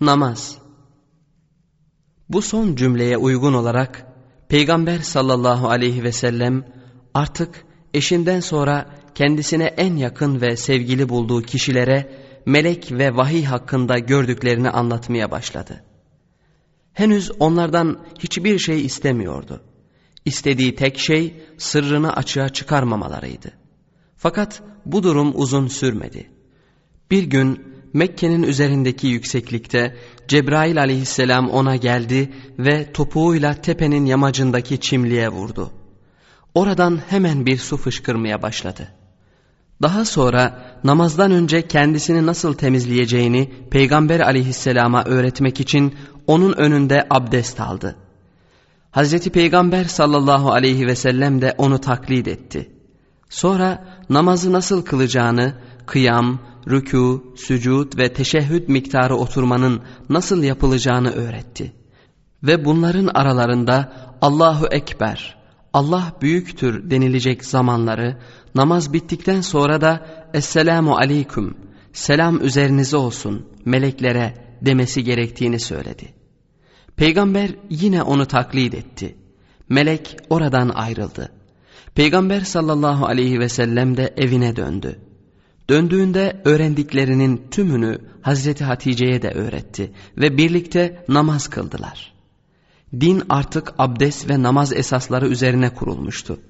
Namaz Bu son cümleye uygun olarak Peygamber sallallahu aleyhi ve sellem artık eşinden sonra kendisine en yakın ve sevgili bulduğu kişilere melek ve vahiy hakkında gördüklerini anlatmaya başladı. Henüz onlardan hiçbir şey istemiyordu. İstediği tek şey sırrını açığa çıkarmamalarıydı. Fakat bu durum uzun sürmedi. Bir gün Mekke'nin üzerindeki yükseklikte Cebrail aleyhisselam ona geldi ve topuğuyla tepenin yamacındaki çimliğe vurdu. Oradan hemen bir su fışkırmaya başladı. Daha sonra namazdan önce kendisini nasıl temizleyeceğini Peygamber aleyhisselama öğretmek için onun önünde abdest aldı. Hazreti Peygamber sallallahu aleyhi ve sellem de onu taklit etti. Sonra namazı nasıl kılacağını, kıyam, rükû, sücud ve teşehhüd miktarı oturmanın nasıl yapılacağını öğretti. Ve bunların aralarında Allahu Ekber, Allah büyüktür denilecek zamanları, namaz bittikten sonra da Esselamu Aleyküm, selam üzerinize olsun meleklere demesi gerektiğini söyledi. Peygamber yine onu taklit etti. Melek oradan ayrıldı. Peygamber sallallahu aleyhi ve sellem de evine döndü. Döndüğünde öğrendiklerinin tümünü Hazreti Hatice'ye de öğretti ve birlikte namaz kıldılar. Din artık abdest ve namaz esasları üzerine kurulmuştu.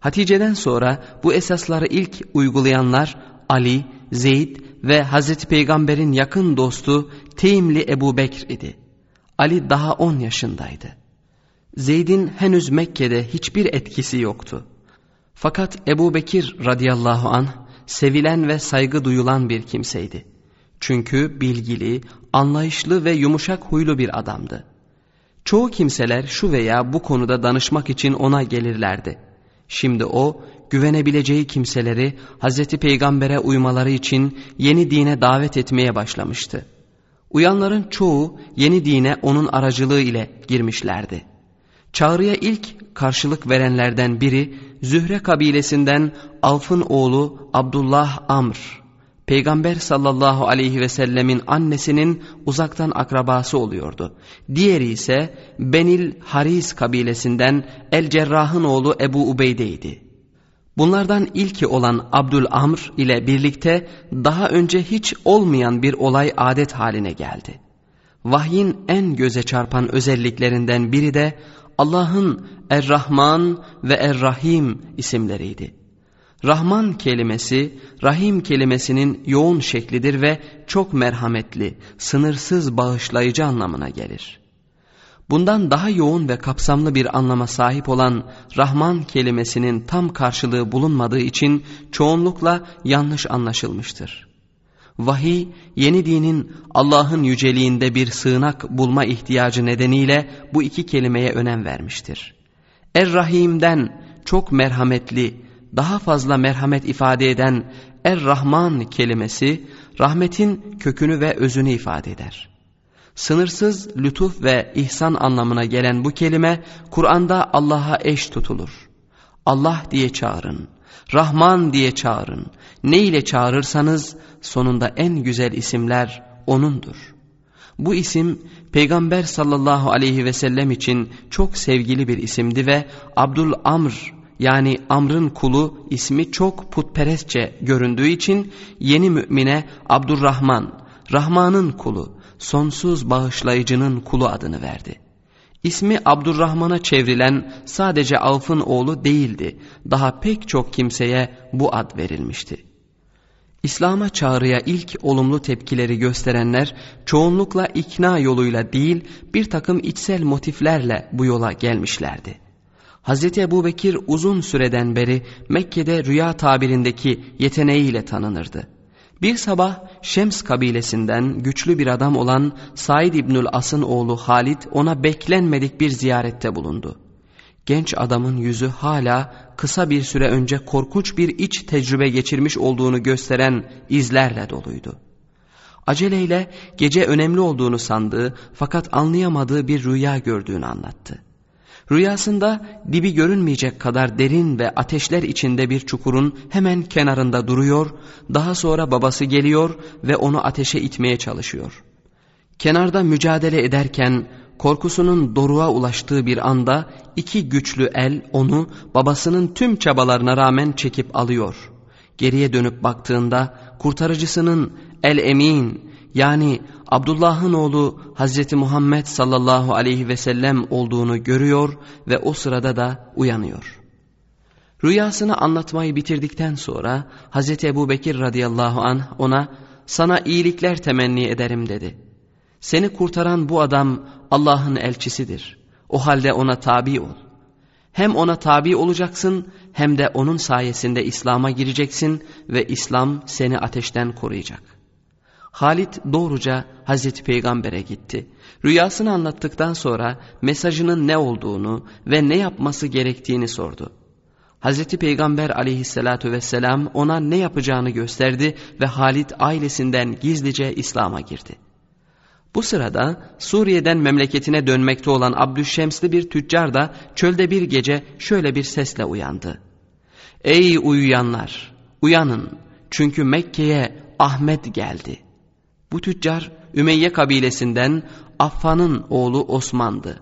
Hatice'den sonra bu esasları ilk uygulayanlar Ali, Zeyd ve Hazreti Peygamber'in yakın dostu Teymli Ebu Bekr idi. Ali daha 10 yaşındaydı. Zeyd'in henüz Mekke'de hiçbir etkisi yoktu. Fakat Ebu Bekir radıyallahu anh sevilen ve saygı duyulan bir kimseydi. Çünkü bilgili, anlayışlı ve yumuşak huylu bir adamdı. Çoğu kimseler şu veya bu konuda danışmak için ona gelirlerdi. Şimdi o güvenebileceği kimseleri Hazreti Peygamber'e uymaları için yeni dine davet etmeye başlamıştı. Uyanların çoğu yeni dine onun aracılığı ile girmişlerdi. Çağrıya ilk karşılık verenlerden biri Zühre kabilesinden Avf'ın oğlu Abdullah Amr. Peygamber sallallahu aleyhi ve sellemin annesinin uzaktan akrabası oluyordu. Diğeri ise Benil Haris kabilesinden El Cerrah'ın oğlu Ebu Ubeyde'ydi. Bunlardan ilki olan Abdül Amr ile birlikte daha önce hiç olmayan bir olay adet haline geldi. Vahyin en göze çarpan özelliklerinden biri de Allah'ın Er-Rahman ve Er-Rahim isimleriydi. Rahman kelimesi, Rahim kelimesinin yoğun şeklidir ve çok merhametli, sınırsız bağışlayıcı anlamına gelir. Bundan daha yoğun ve kapsamlı bir anlama sahip olan Rahman kelimesinin tam karşılığı bulunmadığı için çoğunlukla yanlış anlaşılmıştır. Vahiy yeni dinin Allah'ın yüceliğinde bir sığınak bulma ihtiyacı nedeniyle bu iki kelimeye önem vermiştir. Er-Rahim'den çok merhametli, daha fazla merhamet ifade eden Er-Rahman kelimesi rahmetin kökünü ve özünü ifade eder. Sınırsız lütuf ve ihsan anlamına gelen bu kelime Kur'an'da Allah'a eş tutulur. Allah diye çağırın, Rahman diye çağırın. Ne ile çağırırsanız sonunda en güzel isimler O'nundur. Bu isim Peygamber sallallahu aleyhi ve sellem için çok sevgili bir isimdi ve Abdul Amr yani Amr'ın kulu ismi çok putperestçe göründüğü için yeni mümine Abdurrahman, Rahman'ın kulu, sonsuz bağışlayıcının kulu adını verdi. İsmi Abdurrahman'a çevrilen sadece Avf'ın oğlu değildi. Daha pek çok kimseye bu ad verilmişti. İslam'a çağrıya ilk olumlu tepkileri gösterenler çoğunlukla ikna yoluyla değil bir takım içsel motiflerle bu yola gelmişlerdi. Hz. Ebu Bekir uzun süreden beri Mekke'de rüya tabirindeki yeteneğiyle tanınırdı. Bir sabah Şems kabilesinden güçlü bir adam olan Said İbnül As'ın oğlu Halid ona beklenmedik bir ziyarette bulundu. Genç adamın yüzü hala kısa bir süre önce korkunç bir iç tecrübe geçirmiş olduğunu gösteren izlerle doluydu. Aceleyle gece önemli olduğunu sandığı fakat anlayamadığı bir rüya gördüğünü anlattı. Rüyasında dibi görünmeyecek kadar derin ve ateşler içinde bir çukurun hemen kenarında duruyor, daha sonra babası geliyor ve onu ateşe itmeye çalışıyor. Kenarda mücadele ederken korkusunun doruğa ulaştığı bir anda iki güçlü el onu babasının tüm çabalarına rağmen çekip alıyor. Geriye dönüp baktığında kurtarıcısının el emin yani Abdullah'ın oğlu Hazreti Muhammed sallallahu aleyhi ve sellem olduğunu görüyor ve o sırada da uyanıyor. Rüyasını anlatmayı bitirdikten sonra Hazreti Ebu Bekir radıyallahu anh ona sana iyilikler temenni ederim dedi. Seni kurtaran bu adam Allah'ın elçisidir. O halde ona tabi ol. Hem ona tabi olacaksın hem de onun sayesinde İslam'a gireceksin ve İslam seni ateşten koruyacak. Halit doğruca Hazreti Peygamber'e gitti. Rüyasını anlattıktan sonra mesajının ne olduğunu ve ne yapması gerektiğini sordu. Hazreti Peygamber aleyhissalatu vesselam ona ne yapacağını gösterdi ve Halit ailesinden gizlice İslam'a girdi. Bu sırada Suriye'den memleketine dönmekte olan Abdüşşemsli bir tüccar da çölde bir gece şöyle bir sesle uyandı. Ey uyuyanlar! Uyanın! Çünkü Mekke'ye Ahmet geldi. Bu tüccar Ümeyye kabilesinden Affan'ın oğlu Osman'dı.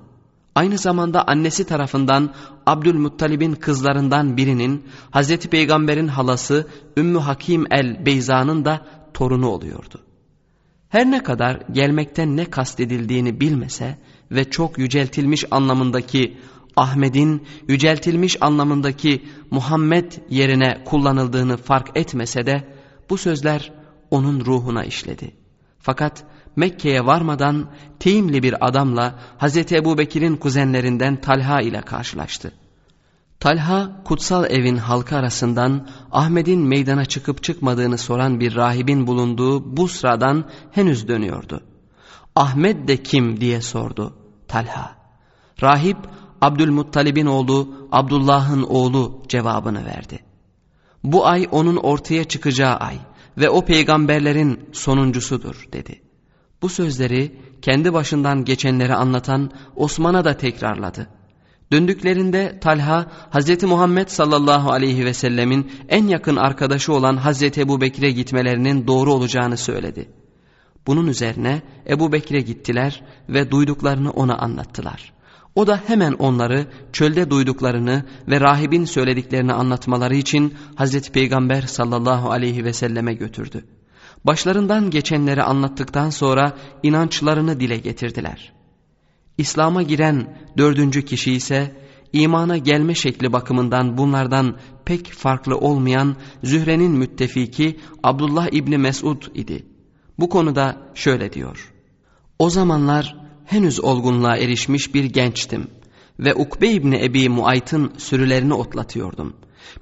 Aynı zamanda annesi tarafından Abdülmuttalib'in kızlarından birinin Hazreti Peygamber'in halası Ümmü Hakim el-Beyza'nın da torunu oluyordu. Her ne kadar gelmekten ne kastedildiğini bilmese ve çok yüceltilmiş anlamındaki Ahmet'in yüceltilmiş anlamındaki Muhammed yerine kullanıldığını fark etmese de bu sözler onun ruhuna işledi. Fakat Mekke'ye varmadan Teyimli bir adamla Hazreti Ebu Bekir'in kuzenlerinden Talha ile karşılaştı. Talha kutsal evin halkı arasından Ahmet'in meydana çıkıp çıkmadığını soran bir rahibin bulunduğu bu sıradan henüz dönüyordu. Ahmet de kim diye sordu Talha. Rahip Abdülmuttalib'in oğlu Abdullah'ın oğlu cevabını verdi. Bu ay onun ortaya çıkacağı ay ve o peygamberlerin sonuncusudur dedi. Bu sözleri kendi başından geçenleri anlatan Osman'a da tekrarladı. Döndüklerinde Talha Hazreti Muhammed sallallahu aleyhi ve sellemin en yakın arkadaşı olan Hazreti Ebu Bekir'e gitmelerinin doğru olacağını söyledi. Bunun üzerine Ebu Bekir'e gittiler ve duyduklarını ona anlattılar. O da hemen onları çölde duyduklarını ve rahibin söylediklerini anlatmaları için Hazreti Peygamber sallallahu aleyhi ve selleme götürdü. Başlarından geçenleri anlattıktan sonra inançlarını dile getirdiler. İslam'a giren dördüncü kişi ise imana gelme şekli bakımından bunlardan pek farklı olmayan Zühre'nin müttefiki Abdullah İbni Mesud idi. Bu konuda şöyle diyor. O zamanlar henüz olgunluğa erişmiş bir gençtim ve Ukbe İbni Ebi Muayt'ın sürülerini otlatıyordum.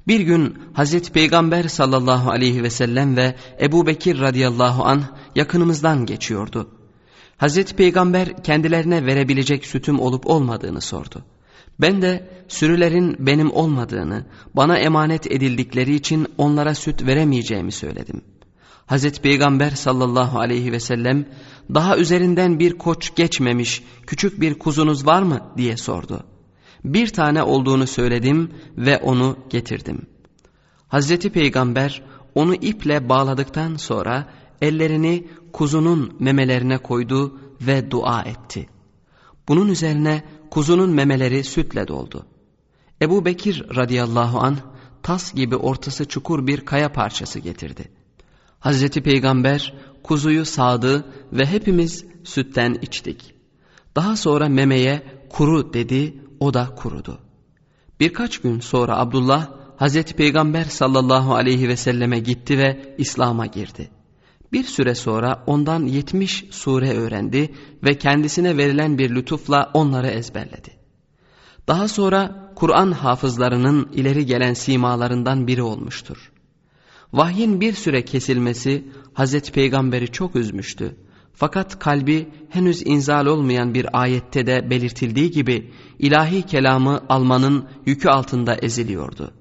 Bir gün Hazreti Peygamber sallallahu aleyhi ve sellem ve Ebu Bekir radıyallahu anh yakınımızdan geçiyordu. Hazreti Peygamber kendilerine verebilecek sütüm olup olmadığını sordu. Ben de sürülerin benim olmadığını, bana emanet edildikleri için onlara süt veremeyeceğimi söyledim. Hazreti Peygamber sallallahu aleyhi ve sellem daha üzerinden bir koç geçmemiş küçük bir kuzunuz var mı diye sordu. Bir tane olduğunu söyledim ve onu getirdim. Hazreti Peygamber onu iple bağladıktan sonra ellerini kuzunun memelerine koydu ve dua etti. Bunun üzerine kuzunun memeleri sütle doldu. Ebu Bekir radıyallahu an tas gibi ortası çukur bir kaya parçası getirdi. Hazreti Peygamber kuzuyu sağdı ve hepimiz sütten içtik. Daha sonra memeye kuru dedi, o da kurudu. Birkaç gün sonra Abdullah Hazreti Peygamber sallallahu aleyhi ve selleme gitti ve İslam'a girdi. Bir süre sonra ondan yetmiş sure öğrendi ve kendisine verilen bir lütufla onları ezberledi. Daha sonra Kur'an hafızlarının ileri gelen simalarından biri olmuştur. Vahyin bir süre kesilmesi Hazreti Peygamber'i çok üzmüştü. Fakat kalbi henüz inzal olmayan bir ayette de belirtildiği gibi ilahi kelamı almanın yükü altında eziliyordu.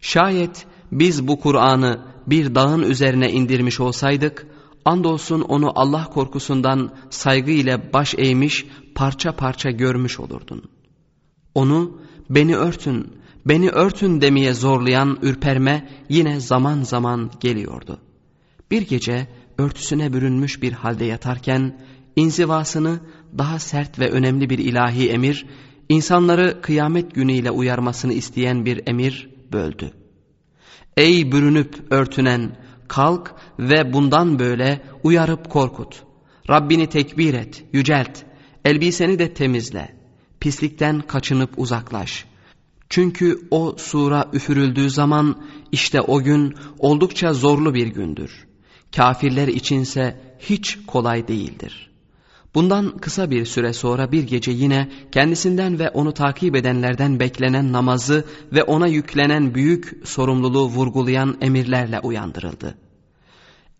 Şayet biz bu Kur'an'ı bir dağın üzerine indirmiş olsaydık, andolsun onu Allah korkusundan saygı ile baş eğmiş parça parça görmüş olurdun. Onu beni örtün, beni örtün demeye zorlayan ürperme yine zaman zaman geliyordu. Bir gece örtüsüne bürünmüş bir halde yatarken inzivasını daha sert ve önemli bir ilahi emir, insanları kıyamet günüyle uyarmasını isteyen bir emir böldü. Ey bürünüp örtünen, kalk ve bundan böyle uyarıp korkut. Rabbini tekbir et, yücelt, elbiseni de temizle, pislikten kaçınıp uzaklaş. Çünkü o sura üfürüldüğü zaman işte o gün oldukça zorlu bir gündür. Kafirler içinse hiç kolay değildir. Bundan kısa bir süre sonra bir gece yine kendisinden ve onu takip edenlerden beklenen namazı ve ona yüklenen büyük sorumluluğu vurgulayan emirlerle uyandırıldı.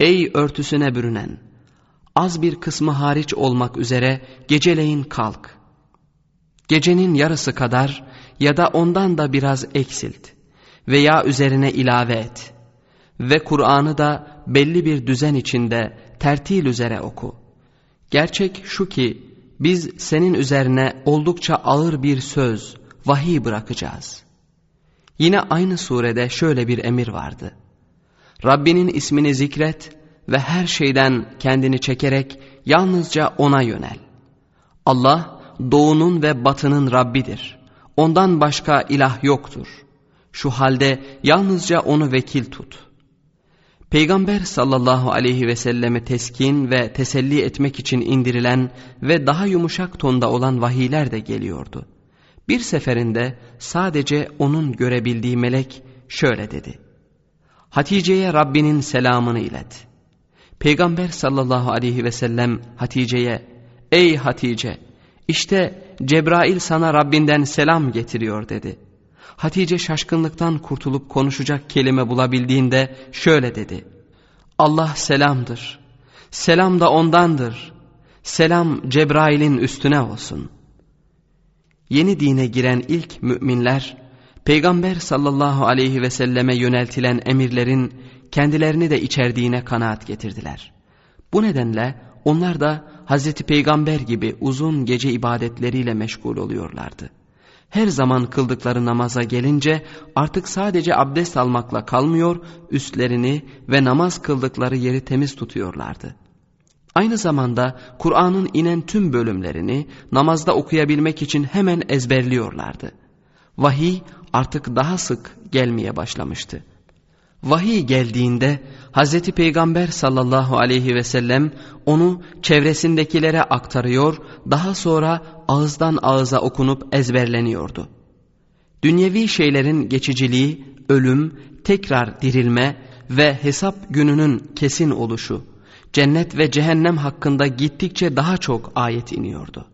Ey örtüsüne bürünen! Az bir kısmı hariç olmak üzere geceleyin kalk. Gecenin yarısı kadar ya da ondan da biraz eksilt veya üzerine ilave et. Ve Kur'an'ı da belli bir düzen içinde tertil üzere oku. Gerçek şu ki biz senin üzerine oldukça ağır bir söz, vahiy bırakacağız. Yine aynı surede şöyle bir emir vardı. Rabbinin ismini zikret ve her şeyden kendini çekerek yalnızca O'na yönel. Allah doğunun ve batının Rabbidir. Ondan başka ilah yoktur. Şu halde yalnızca O'nu vekil tut. Peygamber sallallahu aleyhi ve selleme teskin ve teselli etmek için indirilen ve daha yumuşak tonda olan vahiyler de geliyordu. Bir seferinde sadece onun görebildiği melek şöyle dedi. Hatice'ye Rabbinin selamını ilet. Peygamber sallallahu aleyhi ve sellem Hatice'ye ''Ey Hatice işte Cebrail sana Rabbinden selam getiriyor.'' dedi. Hatice şaşkınlıktan kurtulup konuşacak kelime bulabildiğinde şöyle dedi. Allah selamdır. Selam da ondandır. Selam Cebrail'in üstüne olsun. Yeni dine giren ilk müminler, Peygamber sallallahu aleyhi ve selleme yöneltilen emirlerin kendilerini de içerdiğine kanaat getirdiler. Bu nedenle onlar da Hazreti Peygamber gibi uzun gece ibadetleriyle meşgul oluyorlardı. Her zaman kıldıkları namaza gelince artık sadece abdest almakla kalmıyor, üstlerini ve namaz kıldıkları yeri temiz tutuyorlardı. Aynı zamanda Kur'an'ın inen tüm bölümlerini namazda okuyabilmek için hemen ezberliyorlardı. Vahiy artık daha sık gelmeye başlamıştı. Vahiy geldiğinde Hazreti Peygamber sallallahu aleyhi ve sellem onu çevresindekilere aktarıyor, daha sonra ağızdan ağıza okunup ezberleniyordu. Dünyevi şeylerin geçiciliği, ölüm, tekrar dirilme ve hesap gününün kesin oluşu, cennet ve cehennem hakkında gittikçe daha çok ayet iniyordu.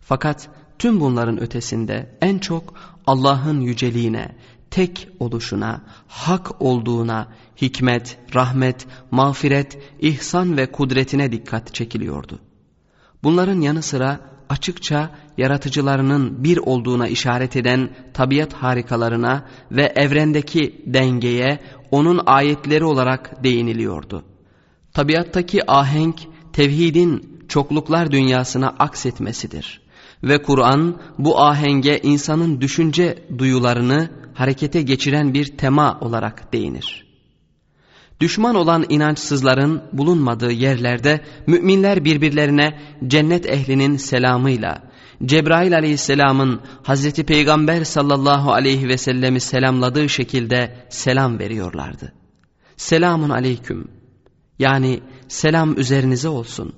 Fakat tüm bunların ötesinde en çok Allah'ın yüceliğine, tek oluşuna, hak olduğuna, hikmet, rahmet, mağfiret, ihsan ve kudretine dikkat çekiliyordu. Bunların yanı sıra açıkça yaratıcılarının bir olduğuna işaret eden tabiat harikalarına ve evrendeki dengeye onun ayetleri olarak değiniliyordu. Tabiattaki ahenk tevhidin çokluklar dünyasına aksetmesidir. Ve Kur'an bu ahenge insanın düşünce duyularını harekete geçiren bir tema olarak değinir. Düşman olan inançsızların bulunmadığı yerlerde müminler birbirlerine cennet ehlinin selamıyla, Cebrail aleyhisselamın Hazreti Peygamber sallallahu aleyhi ve sellemi selamladığı şekilde selam veriyorlardı. Selamun aleyküm yani selam üzerinize olsun.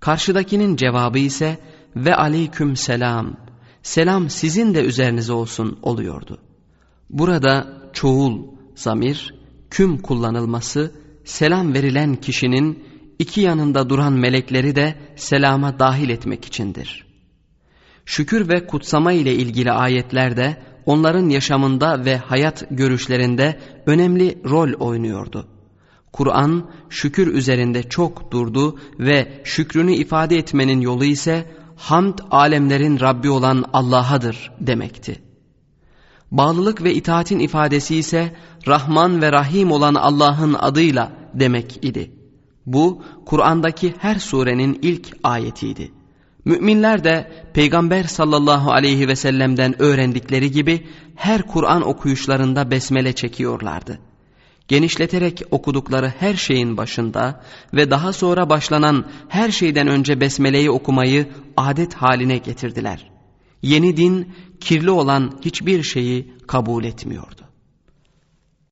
Karşıdakinin cevabı ise ve aleyküm selam, selam sizin de üzerinize olsun oluyordu. Burada çoğul, zamir, küm kullanılması selam verilen kişinin iki yanında duran melekleri de selama dahil etmek içindir. Şükür ve kutsama ile ilgili ayetlerde onların yaşamında ve hayat görüşlerinde önemli rol oynuyordu. Kur'an şükür üzerinde çok durdu ve şükrünü ifade etmenin yolu ise hamd alemlerin Rabbi olan Allah'adır demekti. Bağlılık ve itaatin ifadesi ise Rahman ve Rahim olan Allah'ın adıyla demek idi. Bu Kur'an'daki her surenin ilk ayetiydi. Müminler de Peygamber sallallahu aleyhi ve sellem'den öğrendikleri gibi her Kur'an okuyuşlarında besmele çekiyorlardı. Genişleterek okudukları her şeyin başında ve daha sonra başlanan her şeyden önce besmeleyi okumayı adet haline getirdiler. Yeni din kirli olan hiçbir şeyi kabul etmiyordu.